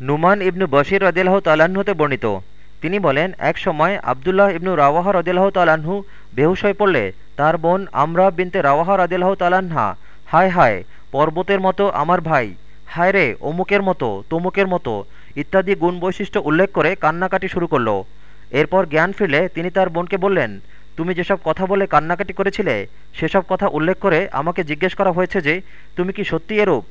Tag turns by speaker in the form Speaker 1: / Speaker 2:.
Speaker 1: নুমান ইবনু বশির রদিল্লাহ তাল্লাহ্ন বর্ণিত। তিনি বলেন, এক সময় আবদুল্লাহ ইবনু রাওয়াহা রদিল্লাহ তালাহু বেহুশ হয়ে পড়লে তার বোন আমরা বিনতে রাওয়াহা রদিল্লাহ তালাহা হায় হায়, পর্বতের মতো আমার ভাই, হায় রে, অমুকের মতো, তমুকের মতো, ইত্যাদি গুণ বৈশিষ্ট্য উল্লেখ করে কান্নাকাটি শুরু করল। এরপর জ্ঞান ফিরলে তিনি তার বোনকে বললেন, তুমি যেসব কথা বলে কান্নাকাটি করেছিলে, সেসব কথা উল্লেখ করে আমাকে জিজ্ঞেস করা হয়েছে যে, তুমি কি সত্যি এরূপ?